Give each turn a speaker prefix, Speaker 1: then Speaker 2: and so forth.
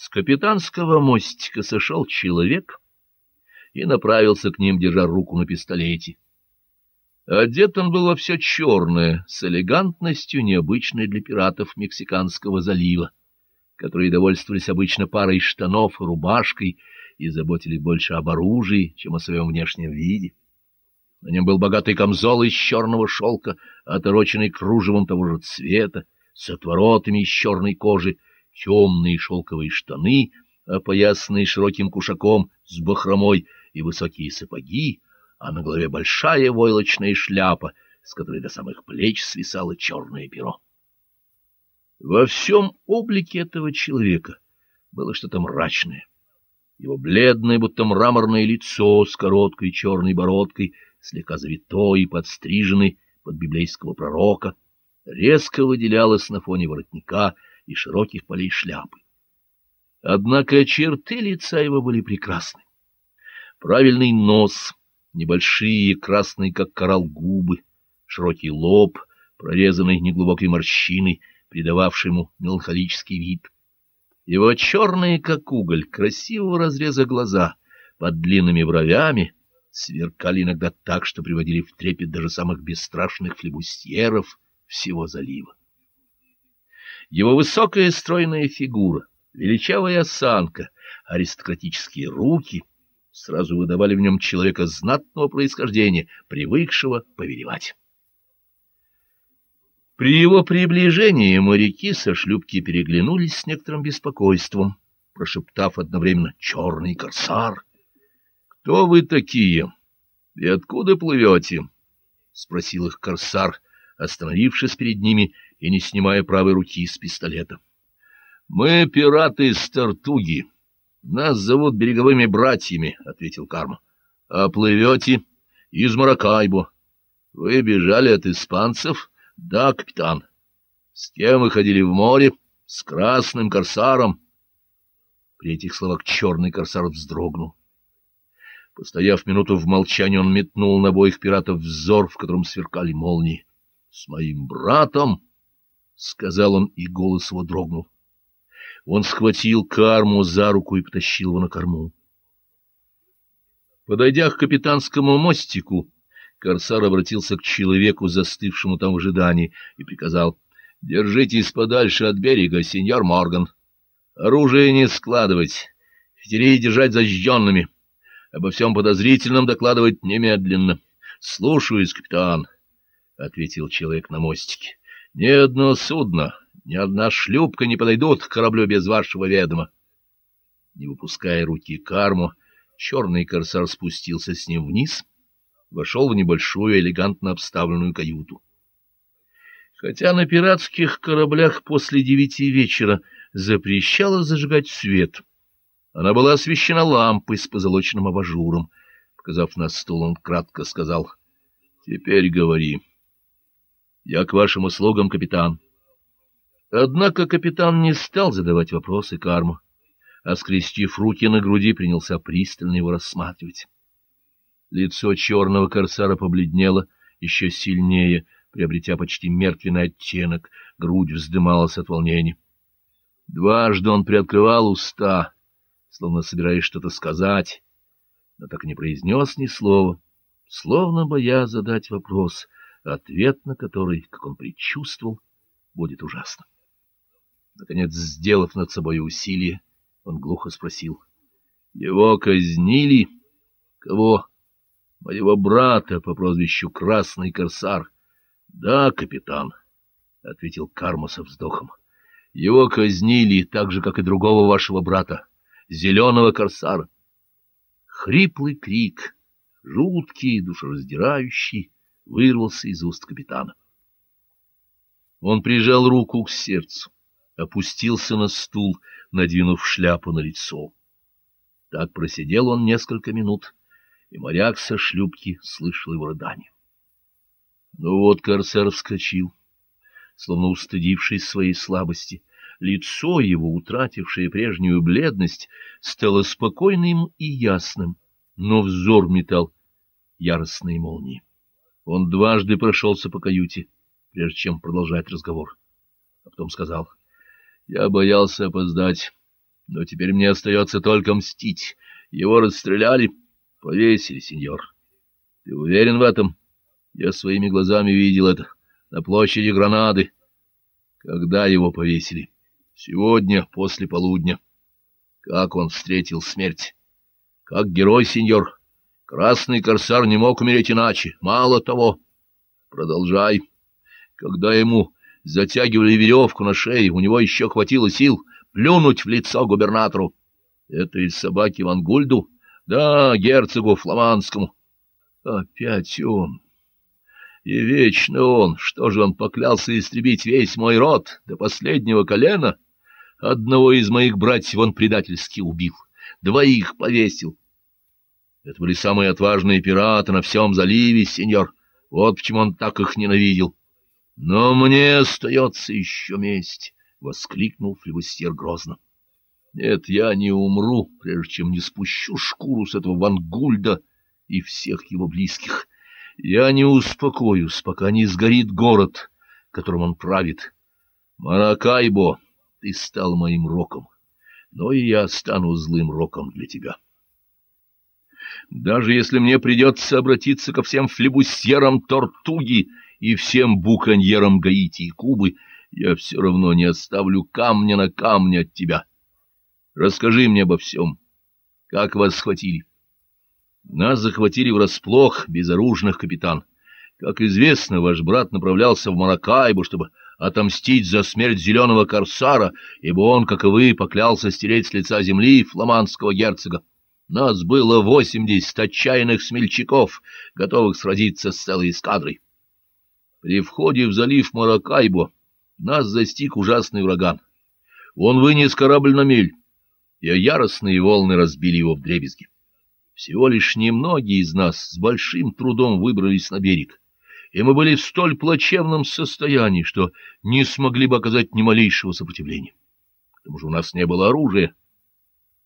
Speaker 1: С капитанского мостика сошел человек и направился к ним, держа руку на пистолете. Одет он был во все черное, с элегантностью, необычной для пиратов Мексиканского залива, которые довольствовались обычно парой штанов и рубашкой и заботились больше об оружии, чем о своем внешнем виде. На нем был богатый камзол из черного шелка, отороченный кружевом того же цвета, с отворотами из черной кожи, темные шелковые штаны, опоясанные широким кушаком с бахромой и высокие сапоги, а на голове большая войлочная шляпа, с которой до самых плеч свисало черное перо. Во всем облике этого человека было что-то мрачное. Его бледное, будто мраморное лицо с короткой черной бородкой, слегка завитой и подстриженной под библейского пророка, резко выделялось на фоне воротника — и широких полей шляпы. Однако черты лица его были прекрасны. Правильный нос, небольшие, красные, как коралл, губы, широкий лоб, прорезанный неглубокой морщиной, придававший ему меланхолический вид. Его черные, как уголь, красивого разреза глаза под длинными бровями сверкали иногда так, что приводили в трепет даже самых бесстрашных флебустьеров всего залива. Его высокая стройная фигура, величавая осанка, аристократические руки сразу выдавали в нем человека знатного происхождения, привыкшего повелевать. При его приближении моряки со шлюпки переглянулись с некоторым беспокойством, прошептав одновременно «Черный корсар!» «Кто вы такие? И откуда плывете?» — спросил их корсар, остановившись перед ними и не снимая правой руки с пистолета. — Мы пираты из Тартуги. Нас зовут береговыми братьями, — ответил Карма. — А плывете? — Из Маракайбо. — Вы бежали от испанцев? — Да, капитан. — С кем вы ходили в море? — С красным корсаром. При этих словах черный корсар вздрогнул. Постояв минуту в молчании, он метнул на обоих пиратов взор, в котором сверкали молнии. — С моим братом? —— сказал он, и голос его дрогнул. Он схватил карму за руку и потащил его на корму. Подойдя к капитанскому мостику, корсар обратился к человеку, застывшему там в ожидании, и приказал, — Держитесь подальше от берега, сеньор Морган. Оружие не складывать, фитилей держать зажженными. Обо всем подозрительном докладывать немедленно. — Слушаюсь, капитан, — ответил человек на мостике. Ни одно судно, ни одна шлюпка не подойдут к кораблю без вашего ведома. Не выпуская руки карму, черный корсар спустился с ним вниз, вошел в небольшую элегантно обставленную каюту. Хотя на пиратских кораблях после девяти вечера запрещалось зажигать свет, она была освещена лампой с позолоченным абажуром. Показав на стол, он кратко сказал, — Теперь говори. — я к вашим услугам, капитан. Однако капитан не стал задавать вопросы карму, а, скрестив руки на груди, принялся пристально его рассматривать. Лицо черного корсара побледнело еще сильнее, приобретя почти мертвенный оттенок, грудь вздымалась от волнения. Дважды он приоткрывал уста, словно собираясь что-то сказать, но так не произнес ни слова, словно боясь задать вопрос — ответ на который, как он предчувствовал, будет ужасным. Наконец, сделав над собой усилие, он глухо спросил. — Его казнили? — Кого? — Моего брата по прозвищу Красный Корсар. — Да, капитан, — ответил Карма со вздохом. — Его казнили так же, как и другого вашего брата, Зеленого Корсара. Хриплый крик, жуткий, душераздирающий, вырвался из уст капитана. Он прижал руку к сердцу, опустился на стул, надвинув шляпу на лицо. Так просидел он несколько минут, и моряк со шлюпки слышал его рыдание. Ну вот корсар вскочил, словно устыдившись своей слабости. Лицо его, утратившее прежнюю бледность, стало спокойным и ясным, но взор метал яростные молнии. Он дважды прошелся по каюте, прежде чем продолжать разговор. А потом сказал, — Я боялся опоздать. Но теперь мне остается только мстить. Его расстреляли, повесили, сеньор. Ты уверен в этом? Я своими глазами видел это на площади Гранады. Когда его повесили? Сегодня, после полудня. Как он встретил смерть? Как герой, сеньор. Красный корсар не мог умереть иначе. Мало того. Продолжай. Когда ему затягивали веревку на шее, у него еще хватило сил плюнуть в лицо губернатору. Это из собаки Ван Гульду? Да, герцогу фламандскому. Опять он. И вечно он. Что же он поклялся истребить весь мой род до последнего колена? Одного из моих братьев он предательски убил, двоих повесил. Это были самые отважные пираты на всем заливе, сеньор. Вот почему он так их ненавидел. Но мне остается еще месть. — воскликнул флебустьер грозно. — Нет, я не умру, прежде чем не спущу шкуру с этого Вангульда и всех его близких. Я не успокоюсь, пока не сгорит город, которым он правит. Маракайбо, ты стал моим роком, но и я стану злым роком для тебя. Даже если мне придется обратиться ко всем флебусьерам Тортуги и всем буконьерам Гаити и Кубы, — я все равно не оставлю камня на камне от тебя. Расскажи мне обо всем. Как вас схватили? Нас захватили врасплох, безоружных, капитан. Как известно, ваш брат направлялся в Маракайбу, чтобы отомстить за смерть зеленого корсара, ибо он, как и вы, поклялся стереть с лица земли фламандского герцога. Нас было восемьдесят отчаянных смельчаков, готовых сразиться с целой эскадрой. При входе в залив Маракайбо нас застиг ужасный ураган. Он вынес корабль на мель, и яростные волны разбили его вдребезги. Всего лишь немногие из нас с большим трудом выбрались на берег, и мы были в столь плачевном состоянии, что не смогли бы оказать ни малейшего сопротивления. К тому же у нас не было оружия,